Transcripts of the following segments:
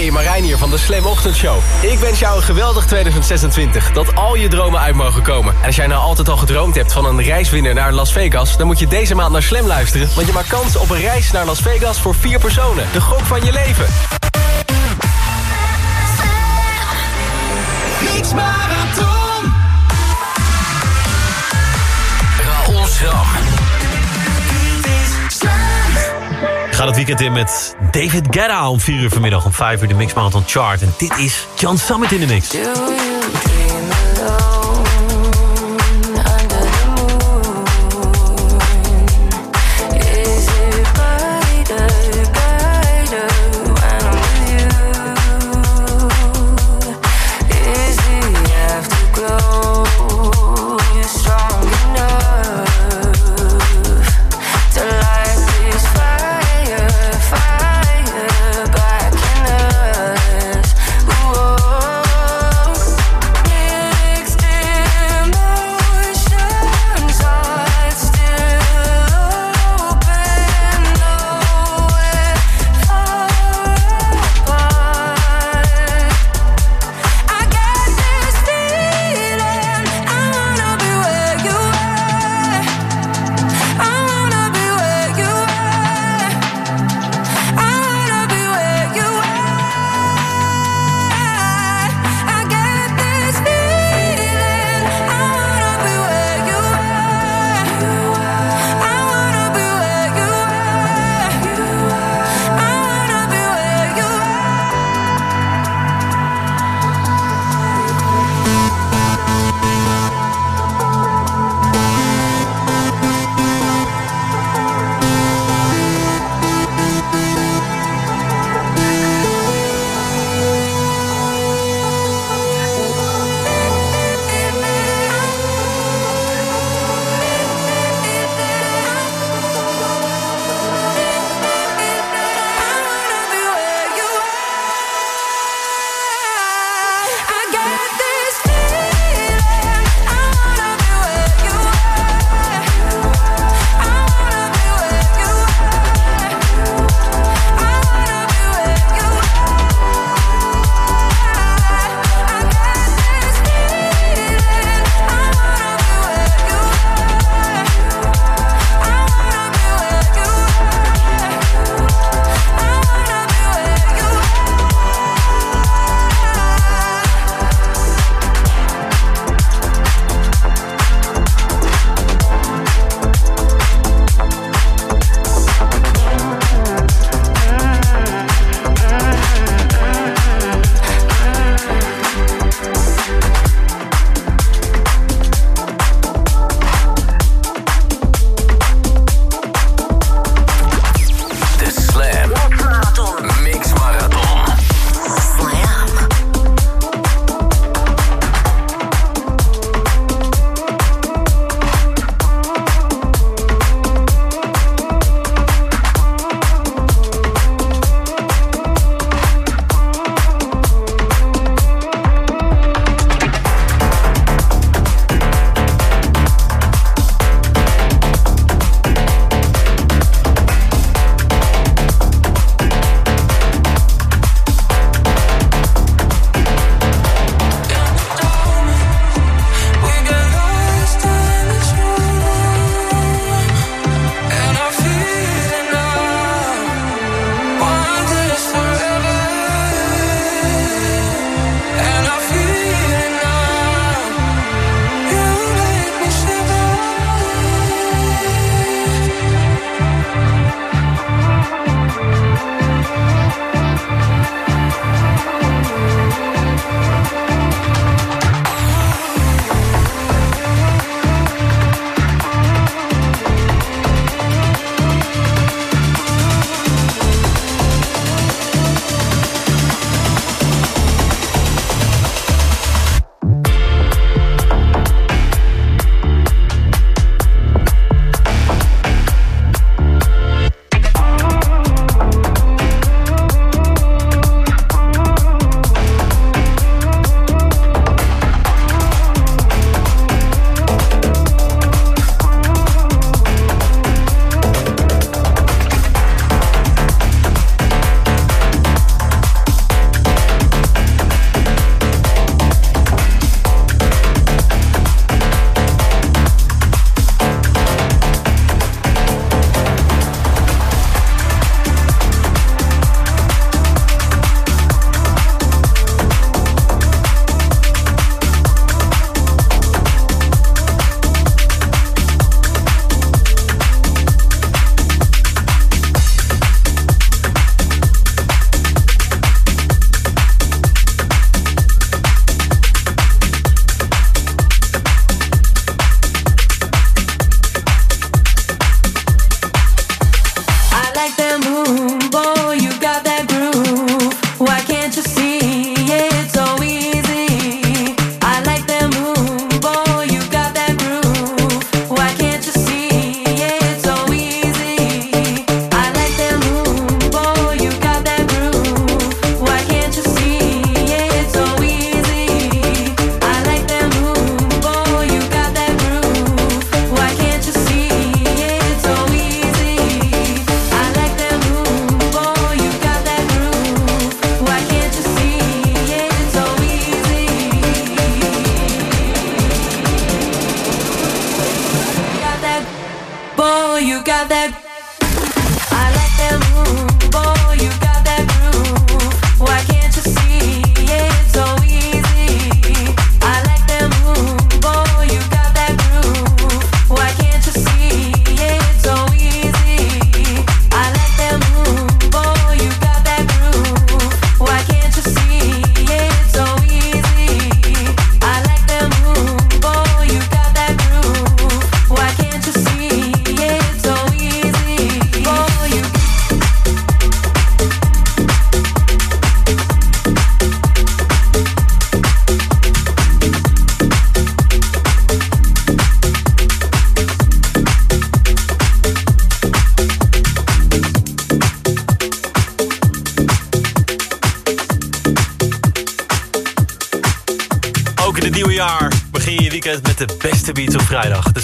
Hey, Marijn hier van de Slam Ochtendshow. Ik wens jou een geweldig 2026. Dat al je dromen uit mogen komen. En als jij nou altijd al gedroomd hebt van een reiswinner naar Las Vegas... dan moet je deze maand naar Slam luisteren. Want je maakt kans op een reis naar Las Vegas voor vier personen. De gok van je leven. Mix Marathon. Raoul Schram. Ga het weekend in met David Guetta om 4 uur vanmiddag om 5 uur de Mix Marathon Chart. En dit is John Summit in de mix.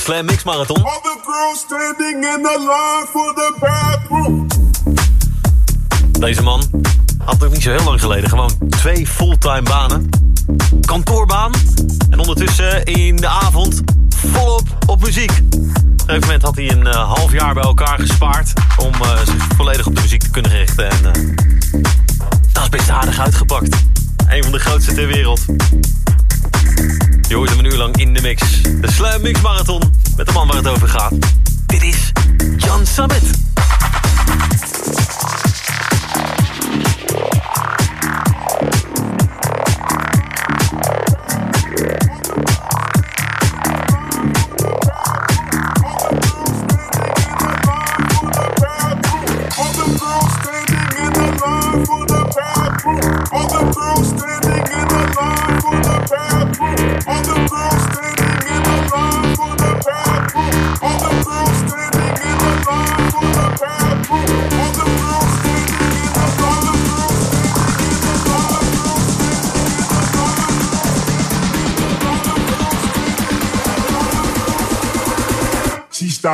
Slam Mix Marathon. All the girls standing in the line for the bathroom. Deze man had ook niet zo heel lang geleden gewoon twee fulltime banen. Kantoorbaan en ondertussen in de avond volop op muziek. Op een gegeven moment had hij een eh, half jaar bij elkaar gespaard... om eh, zich volledig op de muziek te kunnen richten. En eh, dat is best aardig uitgepakt. Een van de grootste ter wereld. Je hoort hem een uur lang in de mix. De Slam Mix Marathon met de man waar het over gaat. Dit is Jan Summit.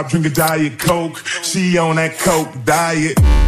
Stopped drinking Diet Coke. She on that Coke diet.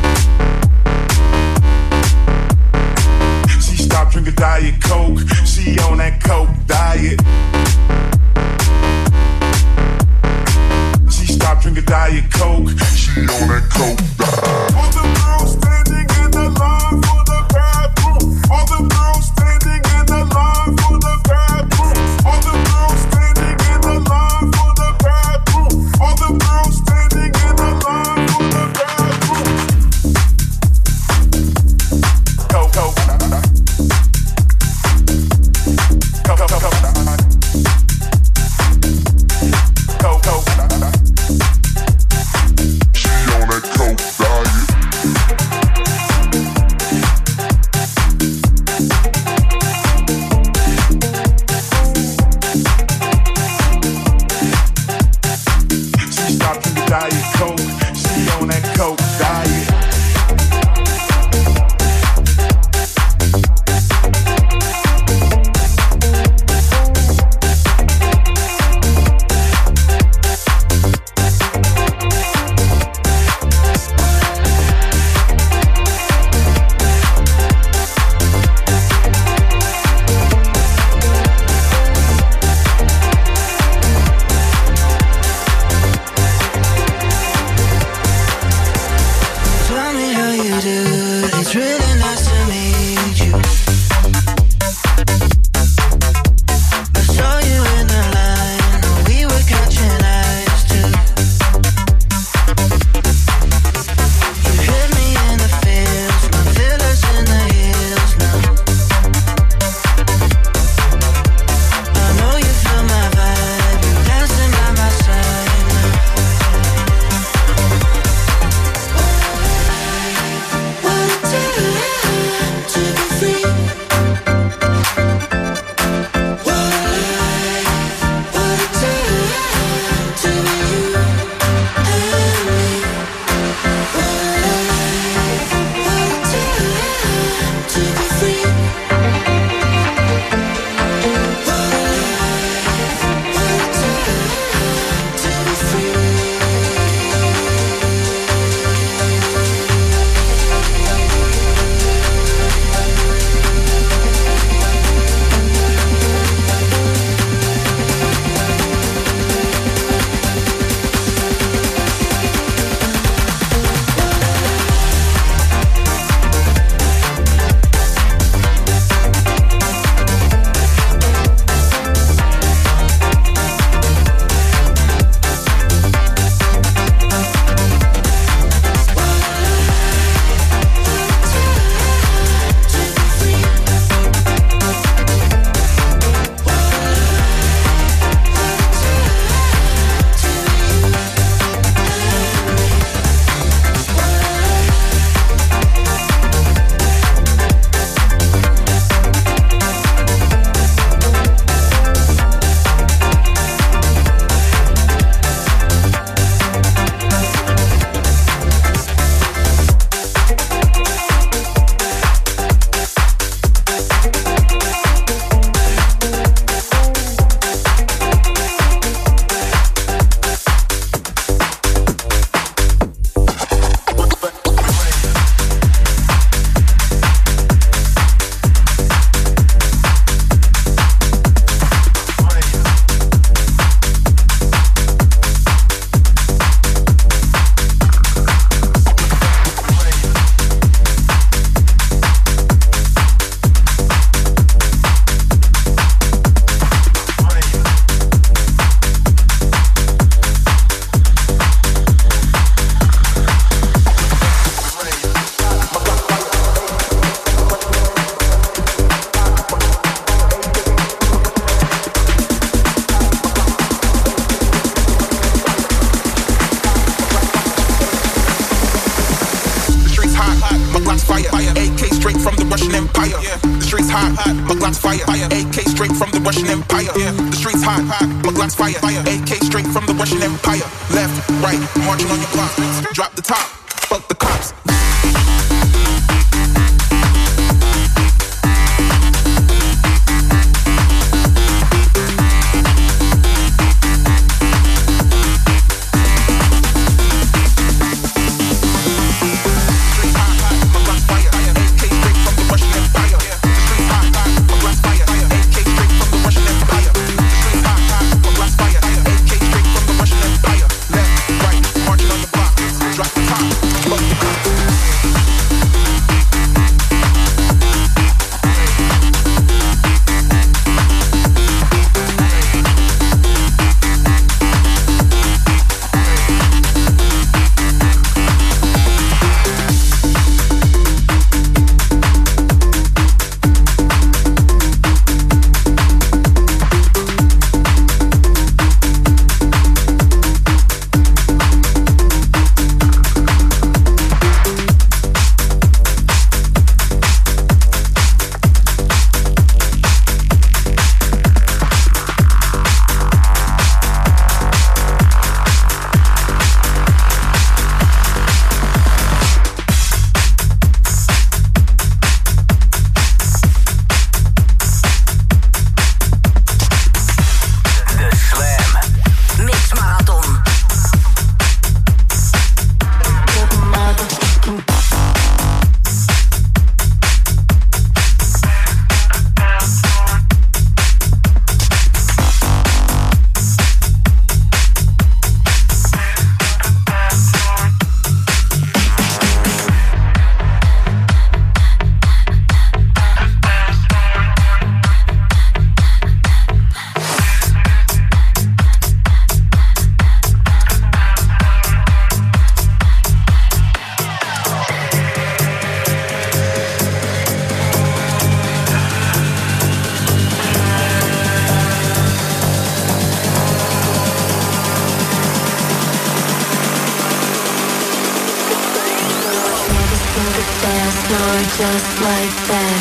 floor just like that.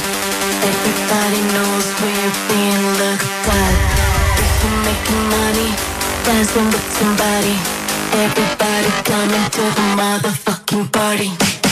Everybody knows we're being looked at. If you're making money, dancing with somebody. Everybody coming to the motherfucking party.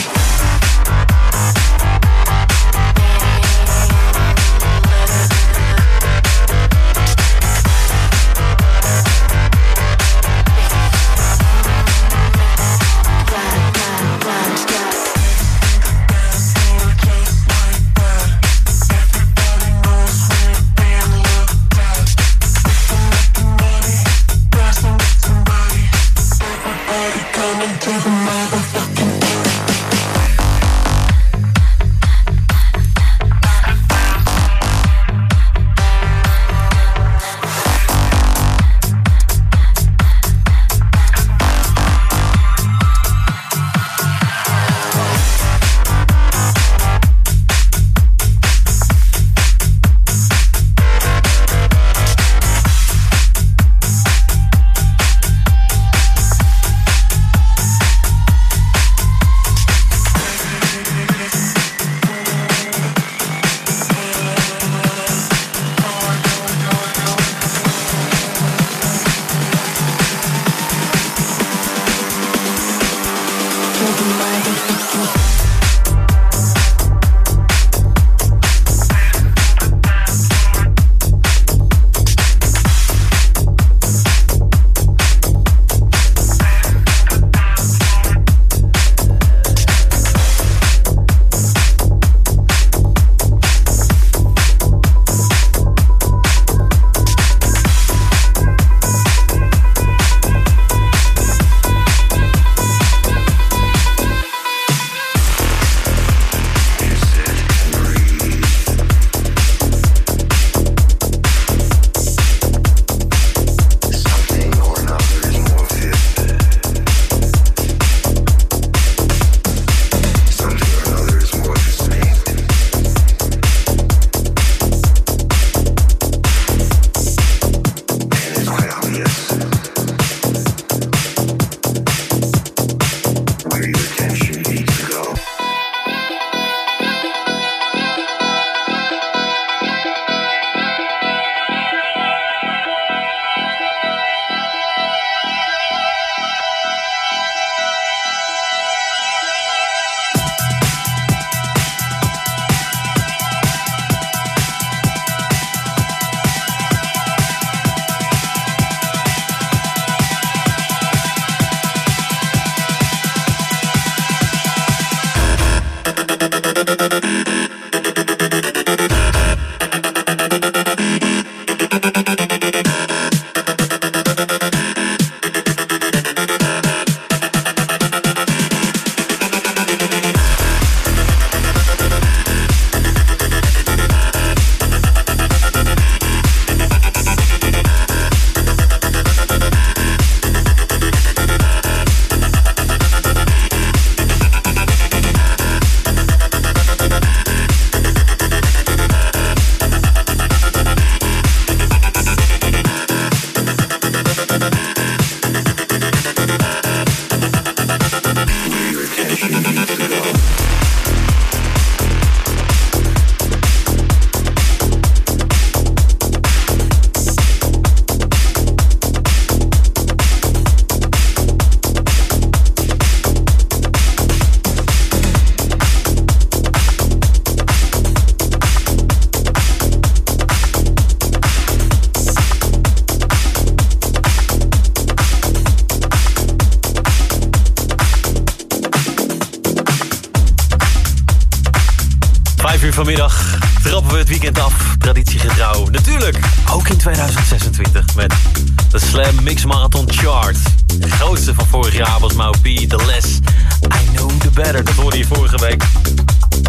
Better, dat je vorige week.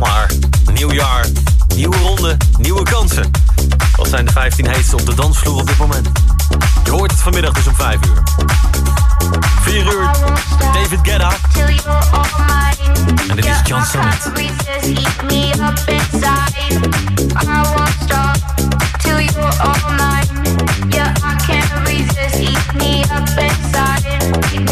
Maar, nieuw jaar, nieuwe ronde, nieuwe kansen. Wat zijn de 15 heetste op de dansvloer op dit moment? Je hoort het vanmiddag dus om 5 uur. 4 uur, David Guetta. En dit is John Summit. Inside. You're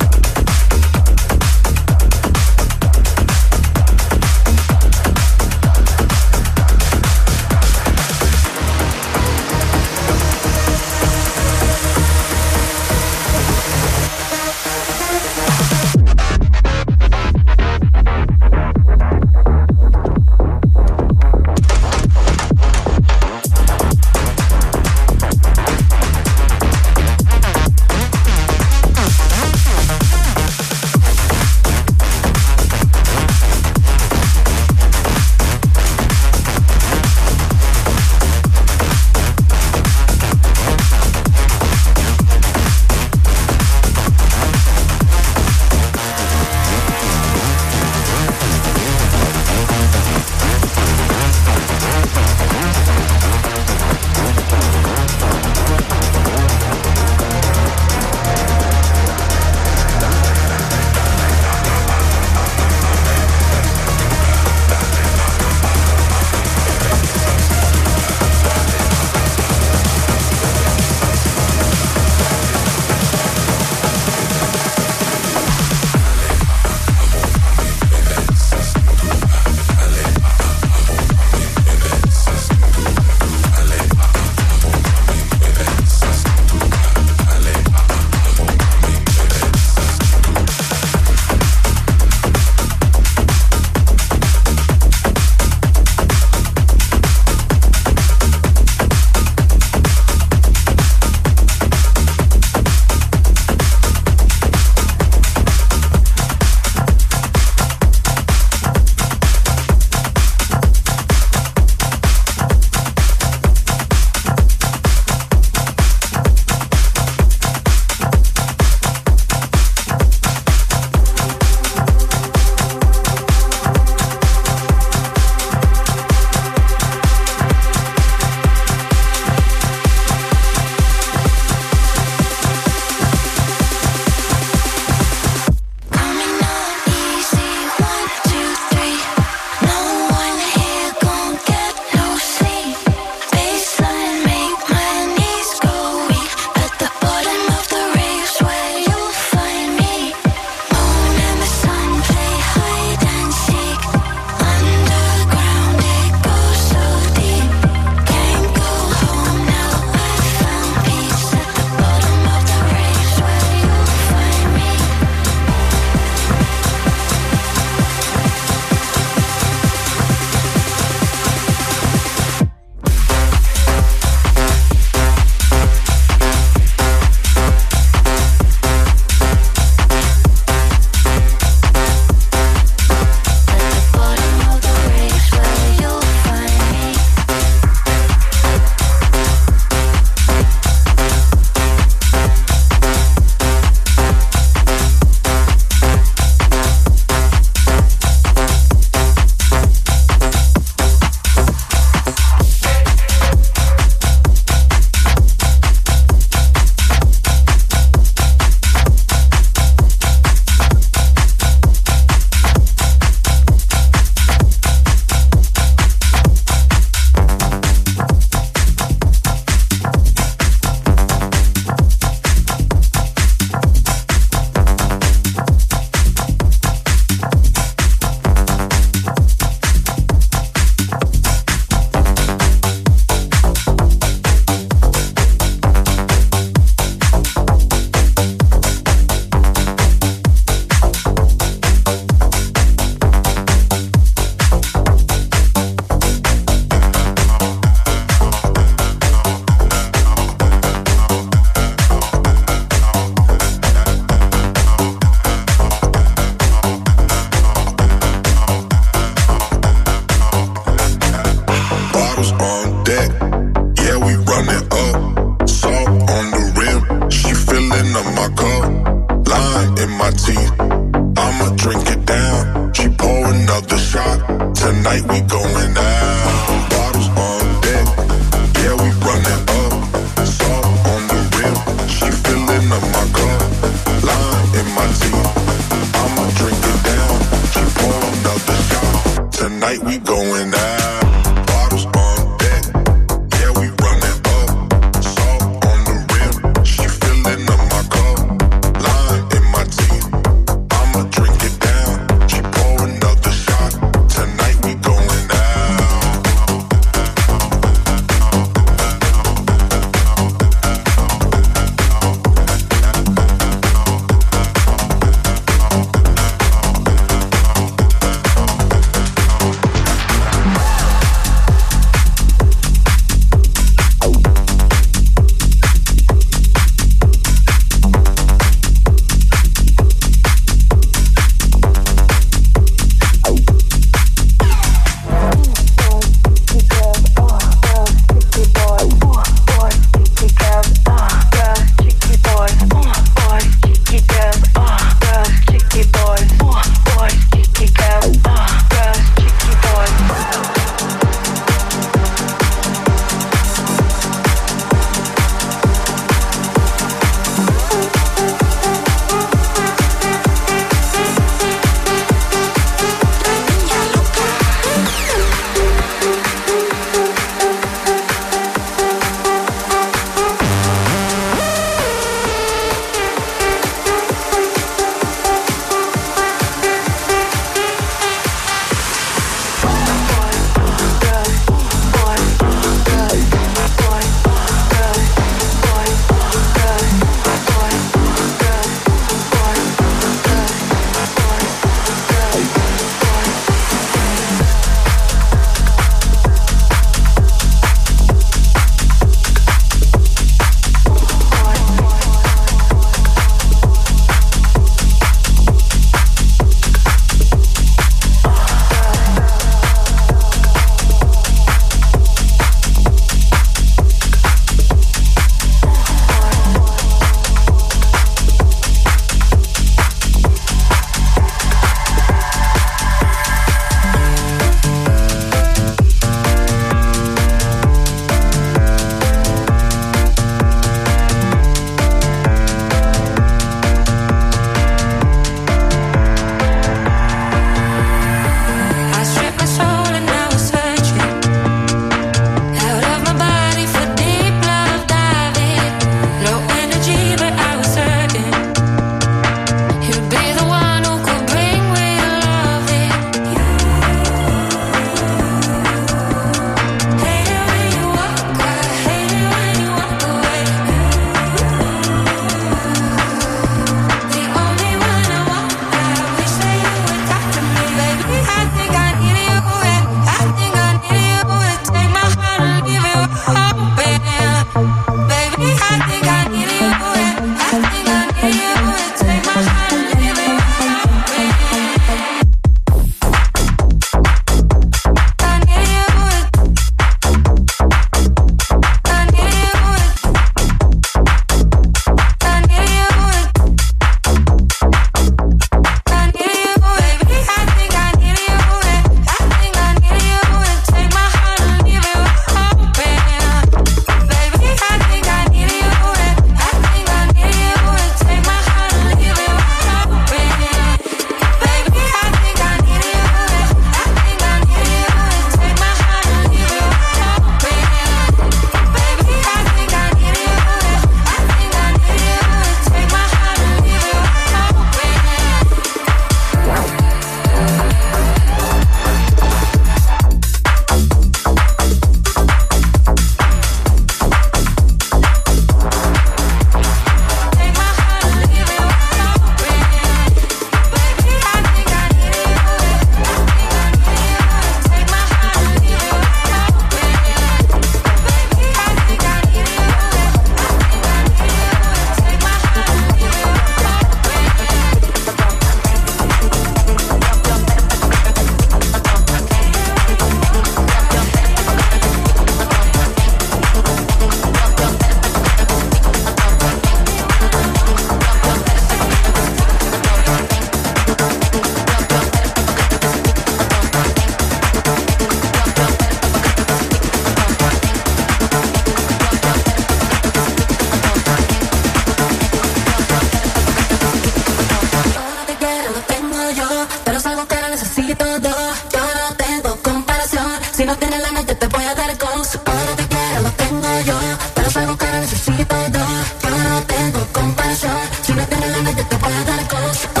que te pueda dar cosa.